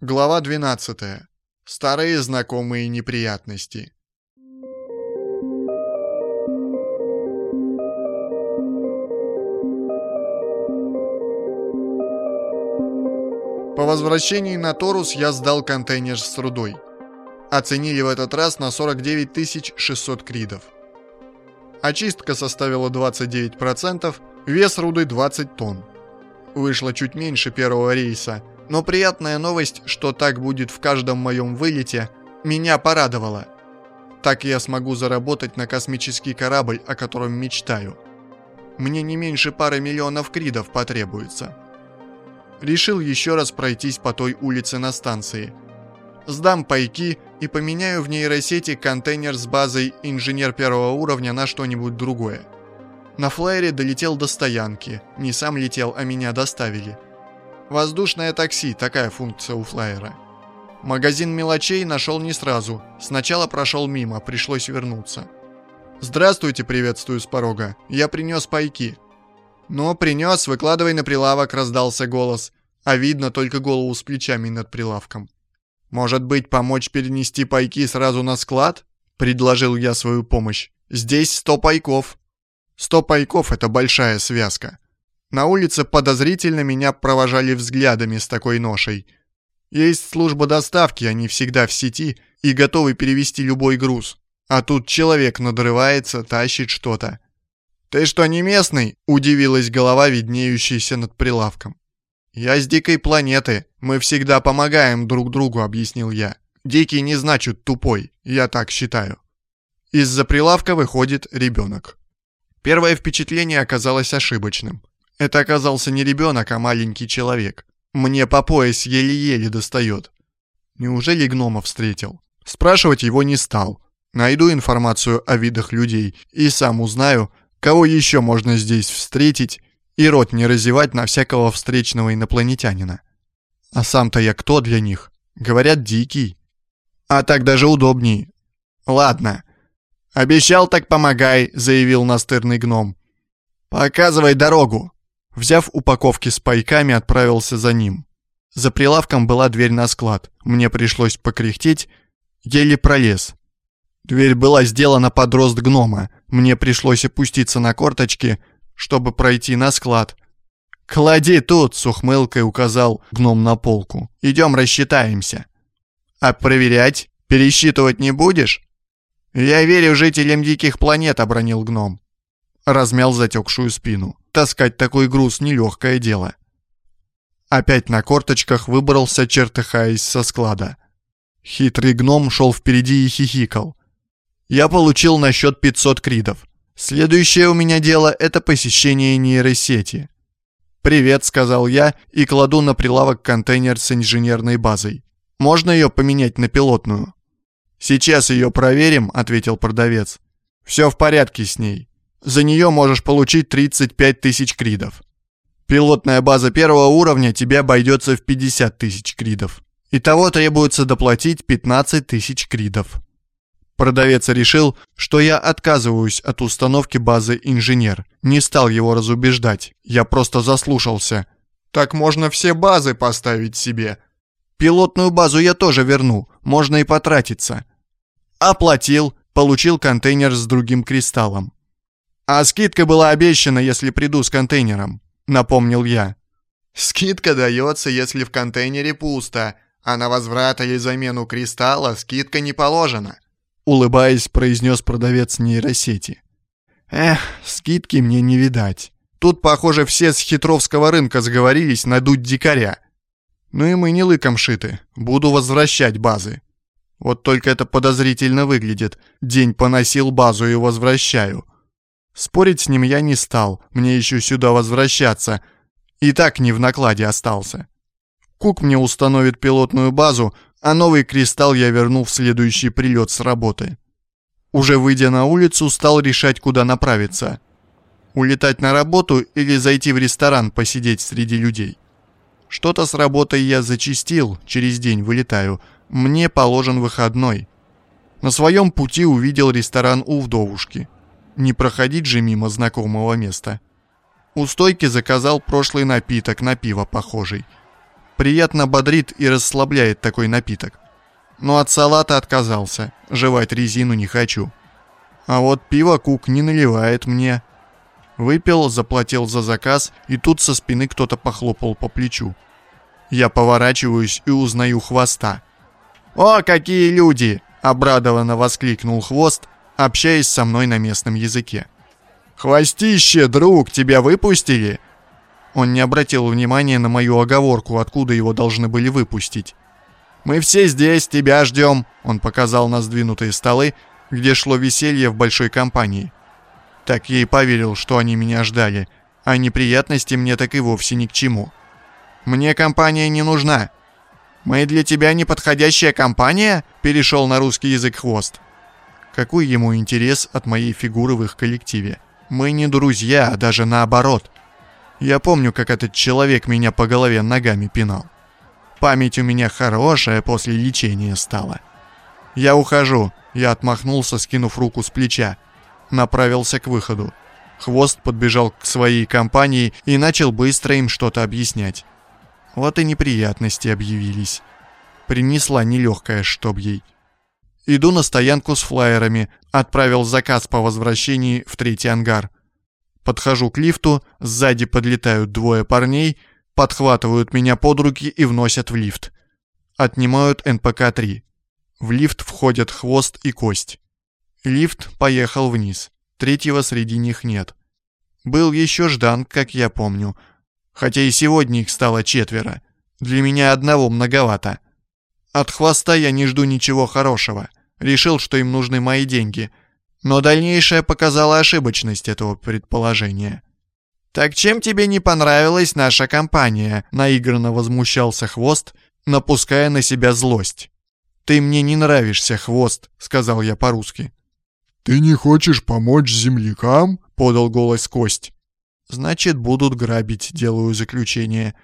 Глава 12. Старые знакомые неприятности. По возвращении на Торус я сдал контейнер с рудой. Оценили в этот раз на 49 600 кридов. Очистка составила 29%, вес руды 20 тонн. Вышло чуть меньше первого рейса, но приятная новость, что так будет в каждом моем вылете, меня порадовала. Так я смогу заработать на космический корабль, о котором мечтаю. Мне не меньше пары миллионов кридов потребуется. Решил еще раз пройтись по той улице на станции. Сдам пайки и поменяю в нейросети контейнер с базой «Инженер первого уровня» на что-нибудь другое. На флайере долетел до стоянки. Не сам летел, а меня доставили. Воздушное такси, такая функция у флайера. Магазин мелочей нашел не сразу. Сначала прошел мимо, пришлось вернуться. «Здравствуйте, приветствую с порога. Я принес пайки». «Ну, принес, выкладывай на прилавок», — раздался голос. А видно только голову с плечами над прилавком. «Может быть, помочь перенести пайки сразу на склад?» — предложил я свою помощь. «Здесь сто пайков». Сто пайков — это большая связка. На улице подозрительно меня провожали взглядами с такой ношей. Есть служба доставки, они всегда в сети и готовы перевести любой груз. А тут человек надрывается, тащит что-то. «Ты что, не местный?» – удивилась голова, виднеющаяся над прилавком. «Я с дикой планеты. Мы всегда помогаем друг другу», – объяснил я. «Дикий не значит тупой, я так считаю». Из-за прилавка выходит ребенок. Первое впечатление оказалось ошибочным. Это оказался не ребенок, а маленький человек. Мне по пояс еле-еле достает. Неужели гнома встретил? Спрашивать его не стал. Найду информацию о видах людей и сам узнаю, кого еще можно здесь встретить и рот не разевать на всякого встречного инопланетянина. А сам-то я кто для них? Говорят, дикий. А так даже удобней. Ладно, «Обещал, так помогай», — заявил настырный гном. «Показывай дорогу». Взяв упаковки с пайками, отправился за ним. За прилавком была дверь на склад. Мне пришлось покряхтеть, еле пролез. Дверь была сделана под рост гнома. Мне пришлось опуститься на корточки, чтобы пройти на склад. «Клади тут!» — с ухмылкой указал гном на полку. «Идем рассчитаемся». «А проверять? Пересчитывать не будешь?» «Я верю жителям диких планет», — обронил гном. Размял затекшую спину. Таскать такой груз — нелегкое дело. Опять на корточках выбрался, чертыхаясь со склада. Хитрый гном шел впереди и хихикал. Я получил на счет 500 кридов. Следующее у меня дело — это посещение нейросети. «Привет», — сказал я и кладу на прилавок контейнер с инженерной базой. «Можно ее поменять на пилотную?» «Сейчас ее проверим», — ответил продавец. «Все в порядке с ней. За нее можешь получить 35 тысяч кридов. Пилотная база первого уровня тебе обойдется в 50 тысяч кридов. Итого требуется доплатить 15 тысяч кридов». Продавец решил, что я отказываюсь от установки базы «Инженер». Не стал его разубеждать, я просто заслушался. «Так можно все базы поставить себе». «Пилотную базу я тоже верну, можно и потратиться. Оплатил, получил контейнер с другим кристаллом. А скидка была обещана, если приду с контейнером, напомнил я. Скидка дается, если в контейнере пусто, а на возврат или замену кристалла скидка не положена. Улыбаясь, произнес продавец нейросети. Эх, скидки мне не видать. Тут, похоже, все с хитровского рынка сговорились надуть дикаря. Ну и мы не лыком шиты. Буду возвращать базы. Вот только это подозрительно выглядит. День поносил базу и возвращаю. Спорить с ним я не стал, мне еще сюда возвращаться. И так не в накладе остался. Кук мне установит пилотную базу, а новый кристалл я верну в следующий прилет с работы. Уже выйдя на улицу, стал решать, куда направиться. Улетать на работу или зайти в ресторан посидеть среди людей. Что-то с работой я зачистил, через день вылетаю – мне положен выходной. На своем пути увидел ресторан у вдовушки. Не проходить же мимо знакомого места. У стойки заказал прошлый напиток на пиво похожий. Приятно бодрит и расслабляет такой напиток. Но от салата отказался, жевать резину не хочу. А вот пиво Кук не наливает мне. Выпил, заплатил за заказ, и тут со спины кто-то похлопал по плечу. Я поворачиваюсь и узнаю хвоста. «О, какие люди!» — обрадованно воскликнул хвост, общаясь со мной на местном языке. «Хвостище, друг, тебя выпустили?» Он не обратил внимания на мою оговорку, откуда его должны были выпустить. «Мы все здесь, тебя ждем», — он показал на сдвинутые столы, где шло веселье в большой компании. Так я и поверил, что они меня ждали, а неприятности мне так и вовсе ни к чему. «Мне компания не нужна». «Мы для тебя неподходящая компания?» — перешел на русский язык хвост. Какой ему интерес от моей фигуры в их коллективе? Мы не друзья, а даже наоборот. Я помню, как этот человек меня по голове ногами пинал. Память у меня хорошая после лечения стала. Я ухожу. Я отмахнулся, скинув руку с плеча. Направился к выходу. Хвост подбежал к своей компании и начал быстро им что-то объяснять. Вот и неприятности объявились. Принесла нелегкая, чтоб ей. Иду на стоянку с флайерами, отправил заказ по возвращении в третий ангар. Подхожу к лифту, сзади подлетают двое парней, подхватывают меня под руки и вносят в лифт. Отнимают НПК-3. В лифт входят хвост и кость. Лифт поехал вниз. Третьего среди них нет. Был еще Ждан, как я помню. Хотя и сегодня их стало четверо. Для меня одного многовато. От хвоста я не жду ничего хорошего. Решил, что им нужны мои деньги. Но дальнейшее показало ошибочность этого предположения. «Так чем тебе не понравилась наша компания?» — наигранно возмущался Хвост, напуская на себя злость. «Ты мне не нравишься, Хвост», — сказал я по-русски. «Ты не хочешь помочь землякам?» — подал голос Кость. «Значит, будут грабить, делаю заключение.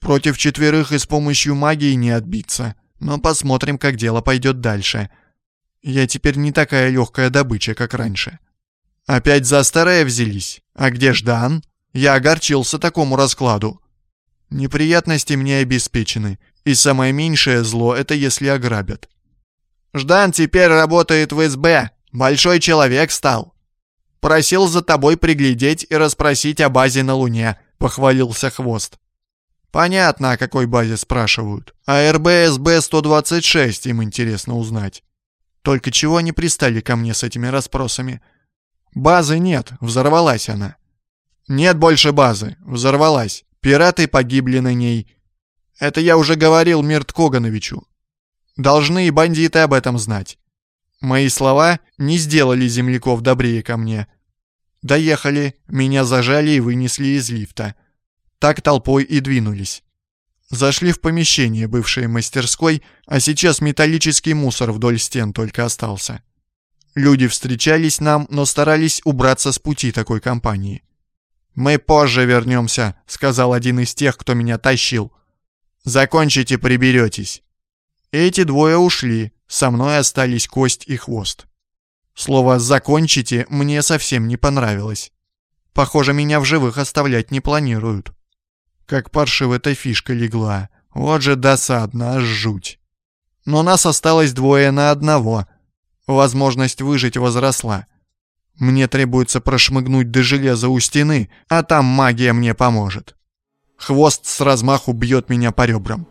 Против четверых и с помощью магии не отбиться. Но посмотрим, как дело пойдет дальше. Я теперь не такая легкая добыча, как раньше. Опять за старое взялись? А где Ждан? Я огорчился такому раскладу. Неприятности мне обеспечены, и самое меньшее зло — это если ограбят. Ждан теперь работает в СБ, большой человек стал. Просил за тобой приглядеть и расспросить о базе на Луне, похвалился Хвост. Понятно, о какой базе спрашивают. А РБСБ-126 им интересно узнать. Только чего они пристали ко мне с этими расспросами? Базы нет, взорвалась она. Нет больше базы, взорвалась. Пираты погибли на ней. Это я уже говорил Мирт Когановичу. Должны и бандиты об этом знать. Мои слова не сделали земляков добрее ко мне. Доехали, меня зажали и вынесли из лифта. Так толпой и двинулись. Зашли в помещение бывшей мастерской, а сейчас металлический мусор вдоль стен только остался. Люди встречались нам, но старались убраться с пути такой компании. «Мы позже вернемся», — сказал один из тех, кто меня тащил. «Закончите, приберетесь». Эти двое ушли, со мной остались кость и хвост. Слово «закончите» мне совсем не понравилось. Похоже, меня в живых оставлять не планируют. Как паршивая-то фишка легла. Вот же досадно, аж жуть. Но нас осталось двое на одного. Возможность выжить возросла. Мне требуется прошмыгнуть до железа у стены, а там магия мне поможет. Хвост с размаху бьет меня по ребрам.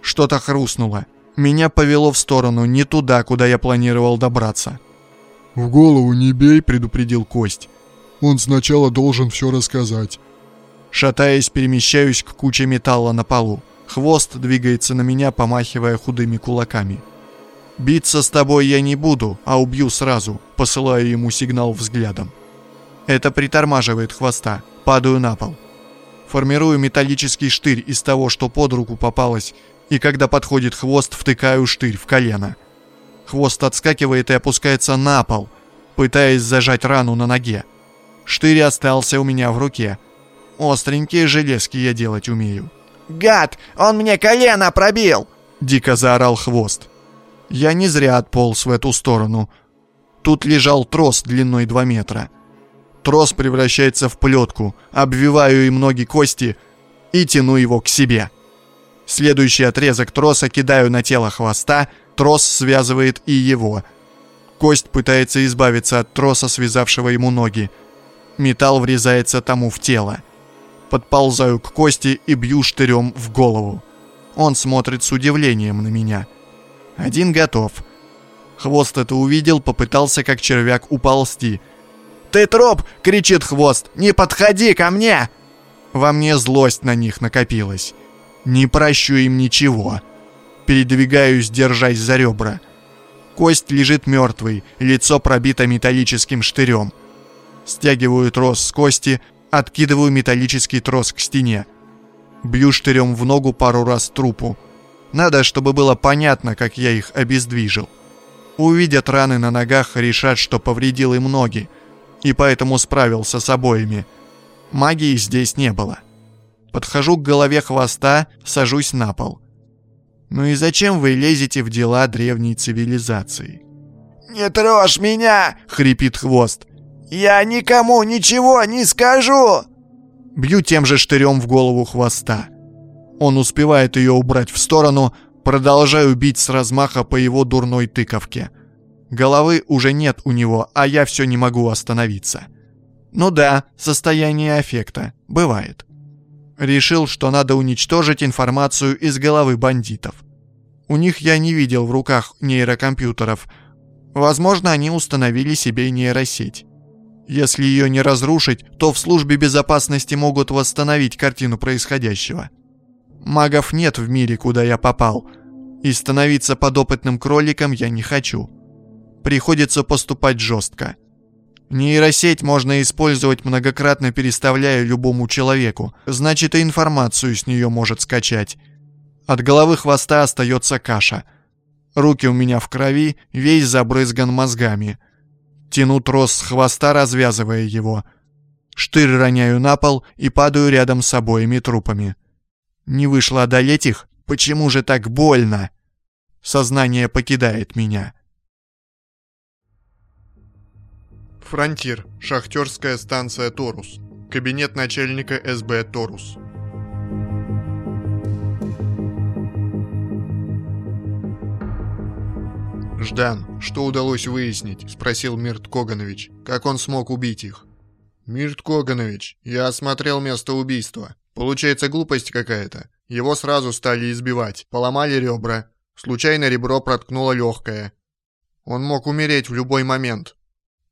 Что-то хрустнуло. Меня повело в сторону, не туда, куда я планировал добраться. «В голову не бей», — предупредил Кость. «Он сначала должен все рассказать». Шатаясь, перемещаюсь к куче металла на полу. Хвост двигается на меня, помахивая худыми кулаками. «Биться с тобой я не буду, а убью сразу», посылаю ему сигнал взглядом. Это притормаживает хвоста. Падаю на пол. Формирую металлический штырь из того, что под руку попалось, и когда подходит хвост, втыкаю штырь в колено. Хвост отскакивает и опускается на пол, пытаясь зажать рану на ноге. Штырь остался у меня в руке, Остренькие железки я делать умею. «Гад! Он мне колено пробил!» Дико заорал хвост. Я не зря отполз в эту сторону. Тут лежал трос длиной 2 метра. Трос превращается в плетку, обвиваю им ноги кости и тяну его к себе. Следующий отрезок троса кидаю на тело хвоста, трос связывает и его. Кость пытается избавиться от троса, связавшего ему ноги. Металл врезается тому в тело. Подползаю к кости и бью штырем в голову. Он смотрит с удивлением на меня. Один готов. Хвост это увидел, попытался как червяк уползти. «Ты труп!» — кричит хвост. «Не подходи ко мне!» Во мне злость на них накопилась. Не прощу им ничего. Передвигаюсь, держась за ребра. Кость лежит мертвый, лицо пробито металлическим штырем. Стягиваю трос с кости, откидываю металлический трос к стене. Бью штырем в ногу пару раз трупу. Надо, чтобы было понятно, как я их обездвижил. Увидят раны на ногах, решат, что повредил им ноги, и поэтому справился с обоими. Магии здесь не было. Подхожу к голове хвоста, сажусь на пол. Ну и зачем вы лезете в дела древней цивилизации? «Не трожь меня!» — хрипит хвост. «Я никому ничего не скажу!» Бью тем же штырем в голову хвоста. Он успевает ее убрать в сторону, продолжаю бить с размаха по его дурной тыковке. Головы уже нет у него, а я все не могу остановиться. Ну да, состояние аффекта. Бывает. Решил, что надо уничтожить информацию из головы бандитов. У них я не видел в руках нейрокомпьютеров. Возможно, они установили себе нейросеть. Если ее не разрушить, то в службе безопасности могут восстановить картину происходящего. Магов нет в мире, куда я попал, и становиться подопытным кроликом я не хочу. Приходится поступать жестко. Нейросеть можно использовать многократно переставляя любому человеку, значит и информацию с нее может скачать. От головы хвоста остается каша. Руки у меня в крови, весь забрызган мозгами. Тяну трос с хвоста, развязывая его. Штырь роняю на пол и падаю рядом с обоими трупами. Не вышло одолеть их? Почему же так больно? Сознание покидает меня. Фронтир. Шахтерская станция Торус. Кабинет начальника СБ Торус. «Ждан, что удалось выяснить?» — спросил Мирт Коганович. «Как он смог убить их?» «Мирт Коганович, я осмотрел место убийства. Получается глупость какая-то. Его сразу стали избивать, поломали ребра. Случайно ребро проткнуло легкое. Он мог умереть в любой момент.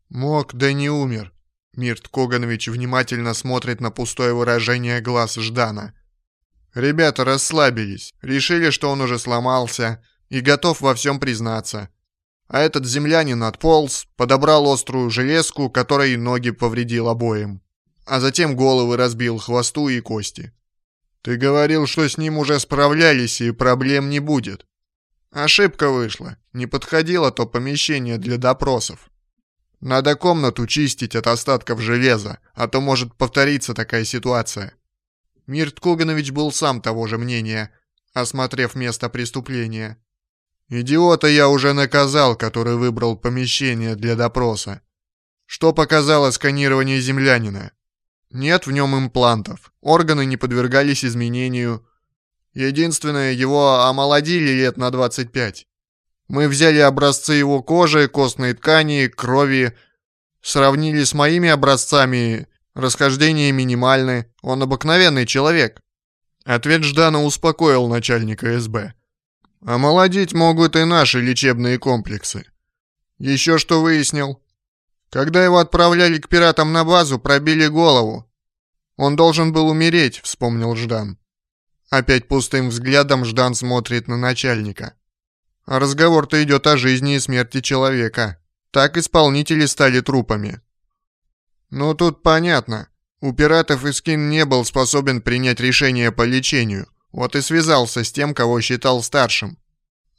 Мог, да не умер. Мирт Коганович внимательно смотрит на пустое выражение глаз Ждана. Ребята расслабились, решили, что он уже сломался и готов во всем признаться. А этот землянин отполз, подобрал острую железку, которой ноги повредил обоим. А затем головы разбил хвосту и кости. Ты говорил, что с ним уже справлялись и проблем не будет. Ошибка вышла. Не подходило то помещение для допросов. Надо комнату чистить от остатков железа, а то может повториться такая ситуация. Мирт Коганович был сам того же мнения, осмотрев место преступления. Идиота я уже наказал, который выбрал помещение для допроса. Что показало сканирование землянина? Нет в нем имплантов, органы не подвергались изменению. Единственное, его омолодили лет на 25. Мы взяли образцы его кожи, костной ткани, крови, сравнили с моими образцами, расхождения минимальны, он обыкновенный человек. Ответ Ждана успокоил начальника СБ. Омолодить могут и наши лечебные комплексы. Еще что выяснил? Когда его отправляли к пиратам на базу, пробили голову. Он должен был умереть, вспомнил Ждан. Опять пустым взглядом Ждан смотрит на начальника. А разговор-то идет о жизни и смерти человека. Так исполнители стали трупами. Ну тут понятно. У пиратов Искин не был способен принять решение по лечению. Вот и связался с тем, кого считал старшим.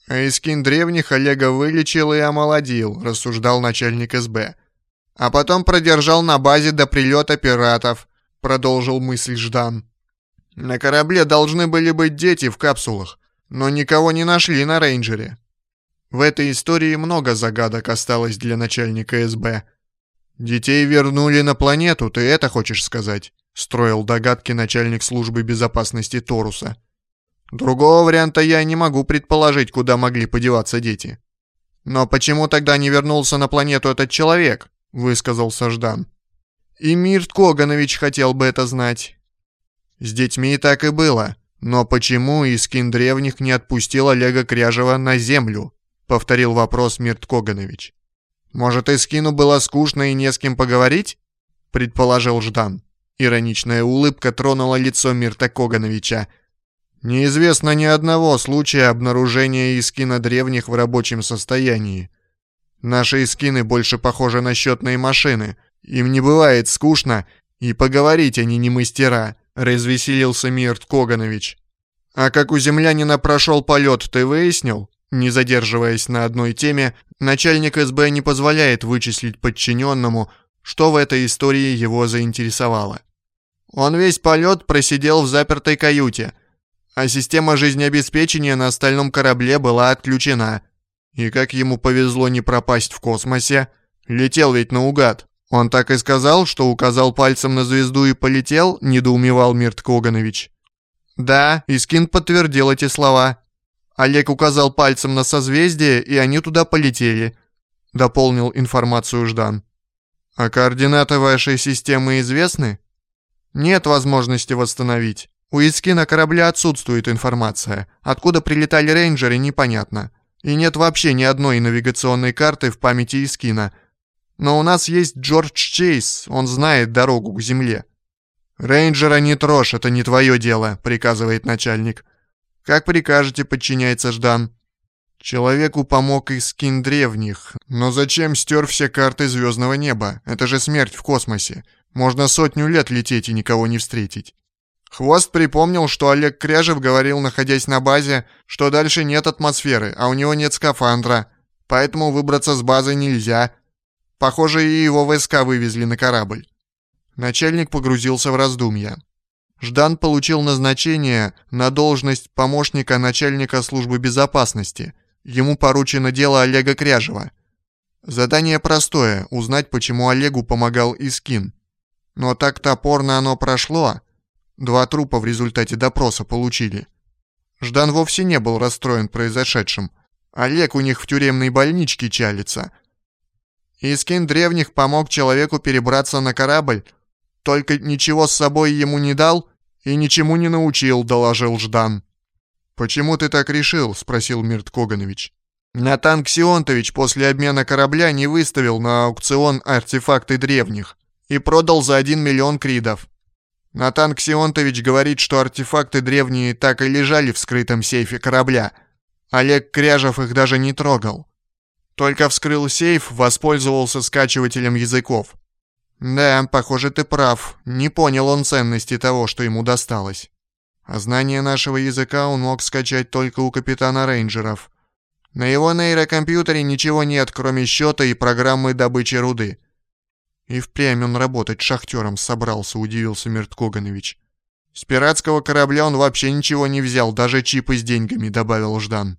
А Искин древних Олега вылечил и омолодил, рассуждал начальник СБ. А потом продержал на базе до прилета пиратов, продолжил мысль Ждан. На корабле должны были быть дети в капсулах, но никого не нашли на рейнджере. В этой истории много загадок осталось для начальника СБ. «Детей вернули на планету, ты это хочешь сказать?» — строил догадки начальник службы безопасности Торуса. Другого варианта я не могу предположить, куда могли подеваться дети. Но почему тогда не вернулся на планету этот человек? Высказался Ждан. И Мирт Коганович хотел бы это знать. С детьми так и было. Но почему Искин Древних не отпустил Олега Кряжева на землю? Повторил вопрос Мирт Коганович. Может, Искину было скучно и не с кем поговорить? Предположил Ждан. Ироничная улыбка тронула лицо Мирта Когановича. Неизвестно ни одного случая обнаружения Искина Древних в рабочем состоянии. Наши Искины больше похожи на счетные машины. Им не бывает скучно, и поговорить они не мастера. — развеселился Мирт Коганович. «А как у землянина прошел полет, ты выяснил?» Не задерживаясь на одной теме, начальник СБ не позволяет вычислить подчиненному, что в этой истории его заинтересовало. Он весь полет просидел в запертой каюте, а система жизнеобеспечения на остальном корабле была отключена. И как ему повезло не пропасть в космосе, летел ведь наугад. «Он так и сказал, что указал пальцем на звезду и полетел?» – недоумевал Мирт Коганович. «Да», – Искин подтвердил эти слова. Олег указал пальцем на созвездие, и они туда полетели», – дополнил информацию Ждан. «А координаты вашей системы известны?» «Нет возможности восстановить. У Искина корабля отсутствует информация. Откуда прилетали рейнджеры, непонятно. И нет вообще ни одной навигационной карты в памяти Искина – но у нас есть Джордж Чейз, он знает дорогу к земле». «Рейнджера не трожь, это не твое дело», — приказывает начальник. «Как прикажете», — подчиняется Ждан. Человеку помог и скин древних. Но зачем стер все карты звездного неба? Это же смерть в космосе. Можно сотню лет лететь и никого не встретить. Хвост припомнил, что Олег Кряжев говорил, находясь на базе, что дальше нет атмосферы, а у него нет скафандра, поэтому выбраться с базы нельзя. Похоже, и его войска вывезли на корабль. Начальник погрузился в раздумья. Ждан получил назначение на должность помощника начальника службы безопасности. Ему поручено дело Олега Кряжева. Задание простое – узнать, почему Олегу помогал Искин. Но так топорно оно прошло. Два трупа в результате допроса получили. Ждан вовсе не был расстроен произошедшим. Олег у них в тюремной больничке чалится – Искин древних помог человеку перебраться на корабль, только ничего с собой ему не дал и ничему не научил, доложил Ждан. «Почему ты так решил?» — спросил Мирт Коганович. Натан Ксионтович после обмена корабля не выставил на аукцион артефакты древних и продал за 1 миллион кридов. Натан Ксионтович говорит, что артефакты древние так и лежали в скрытом сейфе корабля. Олег Кряжев их даже не трогал. Только вскрыл сейф, воспользовался скачивателем языков. Да, похоже, ты прав. Не понял он ценности того, что ему досталось. А знание нашего языка он мог скачать только у капитана рейнджеров. На его нейрокомпьютере ничего нет, кроме счета и программы добычи руды. И впрямь он работать шахтером собрался, удивился Мирт Коганович. С пиратского корабля он вообще ничего не взял, даже чипы с деньгами, добавил Ждан.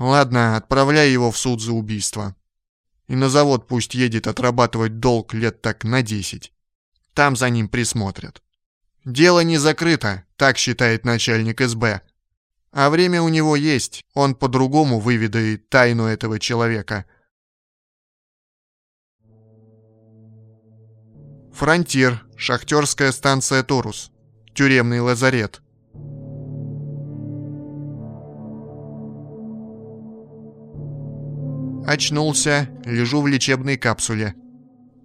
Ладно, отправляй его в суд за убийство. И на завод пусть едет отрабатывать долг лет так на десять. Там за ним присмотрят. Дело не закрыто, так считает начальник СБ. А время у него есть, он по-другому выведает тайну этого человека. Фронтир, шахтерская станция Торус, тюремный лазарет. Очнулся, лежу в лечебной капсуле.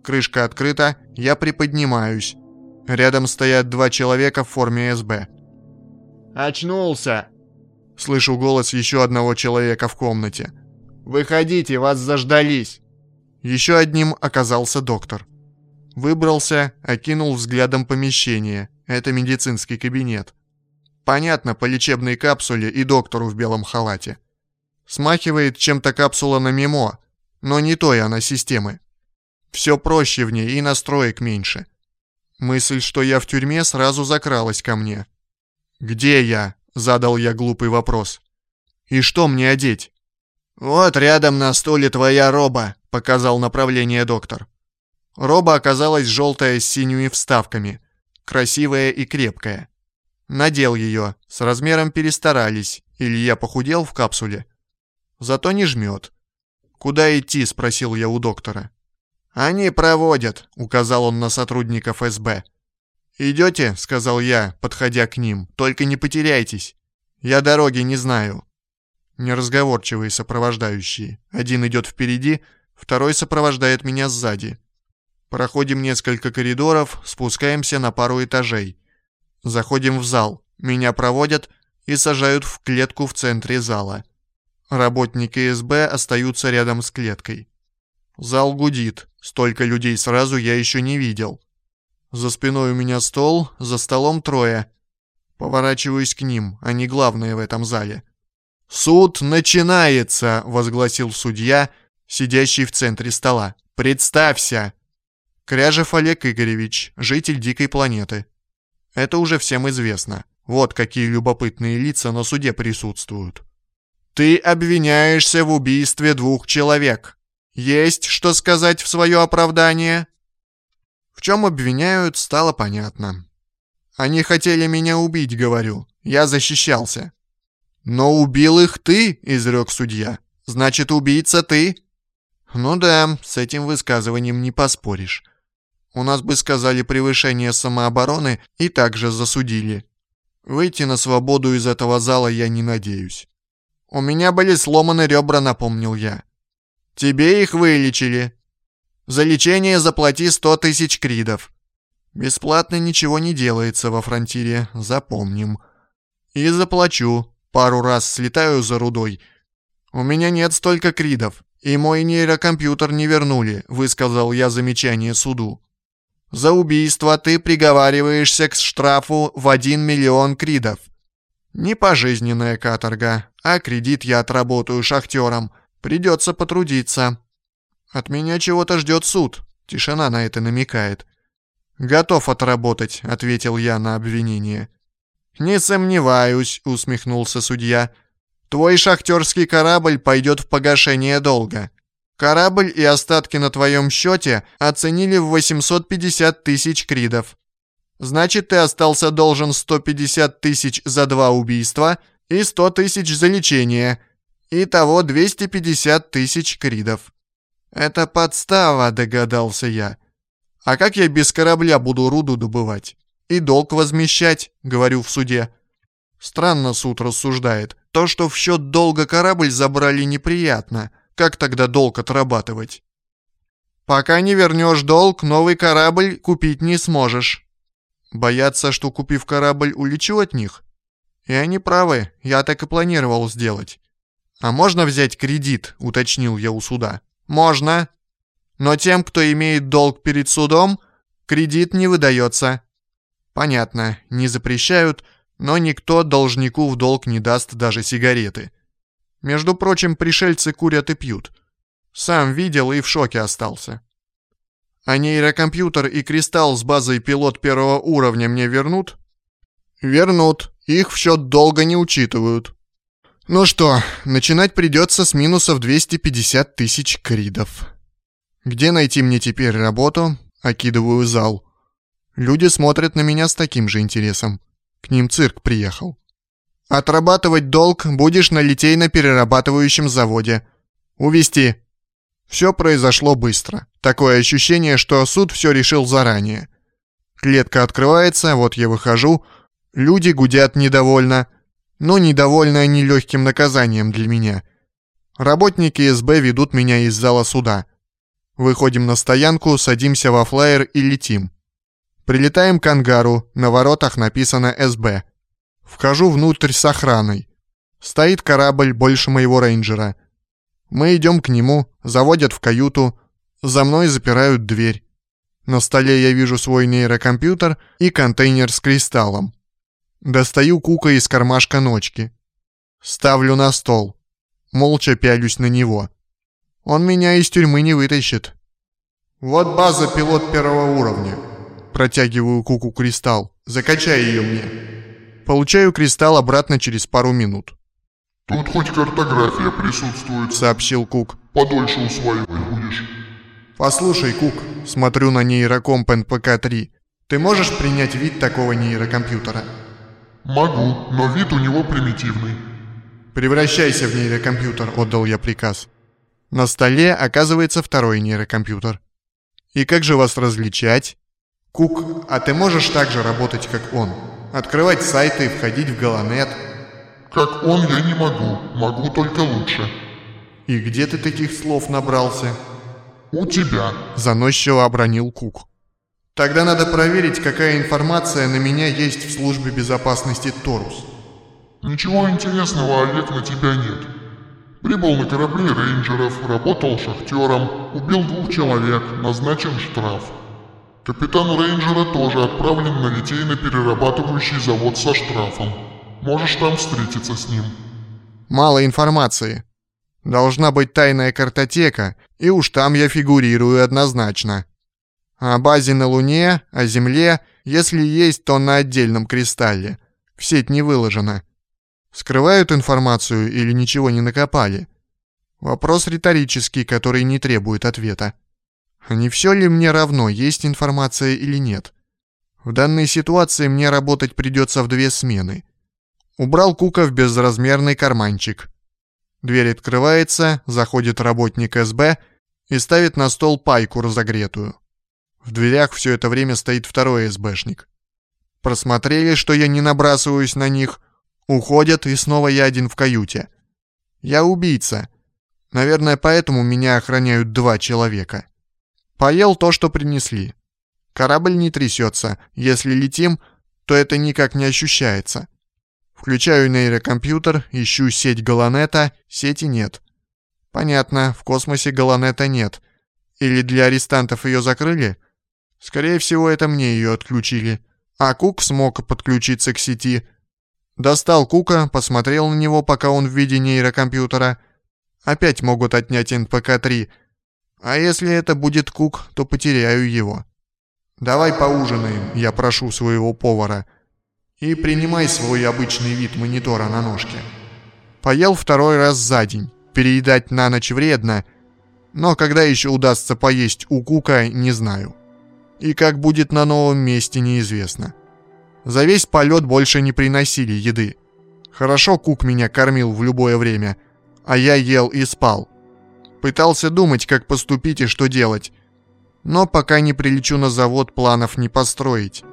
Крышка открыта, я приподнимаюсь. Рядом стоят два человека в форме СБ. «Очнулся!» Слышу голос еще одного человека в комнате. «Выходите, вас заждались!» Еще одним оказался доктор. Выбрался, окинул взглядом помещение. Это медицинский кабинет. Понятно, по лечебной капсуле и доктору в белом халате. Смахивает чем-то капсула на мимо, но не той она системы. Все проще в ней и настроек меньше. Мысль, что я в тюрьме, сразу закралась ко мне. «Где я?» — задал я глупый вопрос. «И что мне одеть?» «Вот рядом на стуле твоя роба», — показал направление доктор. Роба оказалась желтая с синими вставками, красивая и крепкая. Надел ее, с размером перестарались, или я похудел в капсуле. Зато не жмет. «Куда идти?» — спросил я у доктора. «Они проводят», — указал он на сотрудников СБ. «Идете?» — сказал я, подходя к ним. «Только не потеряйтесь. Я дороги не знаю». Неразговорчивые сопровождающие. Один идет впереди, второй сопровождает меня сзади. Проходим несколько коридоров, спускаемся на пару этажей. Заходим в зал, меня проводят и сажают в клетку в центре зала. Работники СБ остаются рядом с клеткой. Зал гудит, столько людей сразу я еще не видел. За спиной у меня стол, за столом трое. Поворачиваюсь к ним, они главные в этом зале. «Суд начинается!» — возгласил судья, сидящий в центре стола. «Представься!» Кряжев Олег Игоревич, житель дикой планеты. Это уже всем известно. Вот какие любопытные лица на суде присутствуют. Ты обвиняешься в убийстве двух человек. Есть что сказать в свое оправдание? В чем обвиняют, стало понятно. Они хотели меня убить, говорю. Я защищался. Но убил их ты, изрек судья. Значит, убийца ты? Ну да, с этим высказыванием не поспоришь. У нас бы сказали превышение самообороны и также засудили. Выйти на свободу из этого зала я не надеюсь. У меня были сломаны ребра, напомнил я. Тебе их вылечили. За лечение заплати сто тысяч кридов. Бесплатно ничего не делается во фронтире, запомним. И заплачу. Пару раз слетаю за рудой. У меня нет столько кридов, и мой нейрокомпьютер не вернули, высказал я замечание суду. За убийство ты приговариваешься к штрафу в 1 миллион кридов. Не пожизненная каторга, а кредит я отработаю шахтером. Придется потрудиться. От меня чего-то ждет суд. Тишина на это намекает. «Готов отработать», — ответил я на обвинение. «Не сомневаюсь», — усмехнулся судья. «Твой шахтерский корабль пойдет в погашение долга. Корабль и остатки на твоем счете оценили в 850 тысяч кридов. Значит, ты остался должен 150 тысяч за два убийства и 100 тысяч за лечение. Итого 250 тысяч кридов. Это подстава, догадался я. А как я без корабля буду руду добывать? И долг возмещать, говорю в суде. Странно суд рассуждает. То, что в счет долга корабль забрали, неприятно – как тогда долг отрабатывать? Пока не вернешь долг, новый корабль купить не сможешь. Боятся, что купив корабль, улечу от них? И они правы, я так и планировал сделать. А можно взять кредит, уточнил я у суда. Можно. Но тем, кто имеет долг перед судом, кредит не выдается. Понятно, не запрещают, но никто должнику в долг не даст даже сигареты. Между прочим, пришельцы курят и пьют. Сам видел и в шоке остался. А нейрокомпьютер и кристалл с базой пилот первого уровня мне вернут? Вернут. Их в счет долго не учитывают. Ну что, начинать придется с минусов 250 тысяч кридов. Где найти мне теперь работу? Окидываю зал. Люди смотрят на меня с таким же интересом. К ним цирк приехал. Отрабатывать долг будешь на литейно-перерабатывающем заводе. Увести. Все произошло быстро. Такое ощущение, что суд все решил заранее. Клетка открывается, вот я выхожу. Люди гудят недовольно. Но недовольны они легким наказанием для меня. Работники СБ ведут меня из зала суда. Выходим на стоянку, садимся во флайер и летим. Прилетаем к ангару, на воротах написано «СБ». Вхожу внутрь с охраной. Стоит корабль больше моего рейнджера. Мы идем к нему, заводят в каюту. За мной запирают дверь. На столе я вижу свой нейрокомпьютер и контейнер с кристаллом. Достаю кука из кармашка ночки. Ставлю на стол. Молча пялюсь на него. Он меня из тюрьмы не вытащит. «Вот база пилот первого уровня». Протягиваю куку кристалл. «Закачай ее мне». Получаю кристалл обратно через пару минут. «Тут хоть картография присутствует», — сообщил Кук. «Подольше усваивать будешь». «Послушай, Кук, смотрю на нейрокомп НПК-3. Ты можешь принять вид такого нейрокомпьютера?» Могу, но вид у него примитивный. «Превращайся в нейрокомпьютер», — отдал я приказ. На столе оказывается второй нейрокомпьютер. «И как же вас различать?» «Кук, а ты можешь так же работать, как он? Открывать сайты, входить в Галанет?» Как он я не могу, могу только лучше. «И где ты таких слов набрался?» У тебя. Заносчиво обронил Кук. «Тогда надо проверить, какая информация на меня есть в службе безопасности Торус». Ничего интересного, Олег, на тебя нет. Прибыл на корабле рейнджеров, работал шахтером, убил двух человек, назначен штраф. Капитан рейнджера тоже отправлен на литейно-перерабатывающий завод со штрафом. Можешь там встретиться с ним. Мало информации. Должна быть тайная картотека, и уж там я фигурирую однозначно. О базе на Луне, о Земле, если есть, то на отдельном кристалле. В сеть не выложено. Скрывают информацию или ничего не накопали? Вопрос риторический, который не требует ответа. Не все ли мне равно, есть информация или нет? В данной ситуации мне работать придется в две смены. Убрал Кука в безразмерный карманчик. Дверь открывается, заходит работник СБ и ставит на стол пайку разогретую. В дверях все это время стоит второй СБшник. Просмотрели, что я не набрасываюсь на них, уходят, и снова я один в каюте. Я убийца. Наверное, поэтому меня охраняют два человека. Поел то, что принесли. Корабль не трясется. Если летим, то это никак не ощущается. Включаю нейрокомпьютер, ищу сеть Галанета, сети нет. Понятно, в космосе Галанета нет. Или для арестантов ее закрыли? Скорее всего, это мне ее отключили. А Кук смог подключиться к сети. Достал Кука, посмотрел на него, пока он в виде нейрокомпьютера. Опять могут отнять НПК-3. А если это будет Кук, то потеряю его. «Давай поужинаем», я прошу своего повара и принимай свой обычный вид монитора на ножке. Поел второй раз за день. Переедать на ночь вредно, но когда еще удастся поесть у Кука, не знаю. И как будет на новом месте, неизвестно. За весь полет больше не приносили еды. Хорошо Кук меня кормил в любое время, а я ел и спал. Пытался думать, как поступить и что делать. Но пока не прилечу на завод, планов не построить.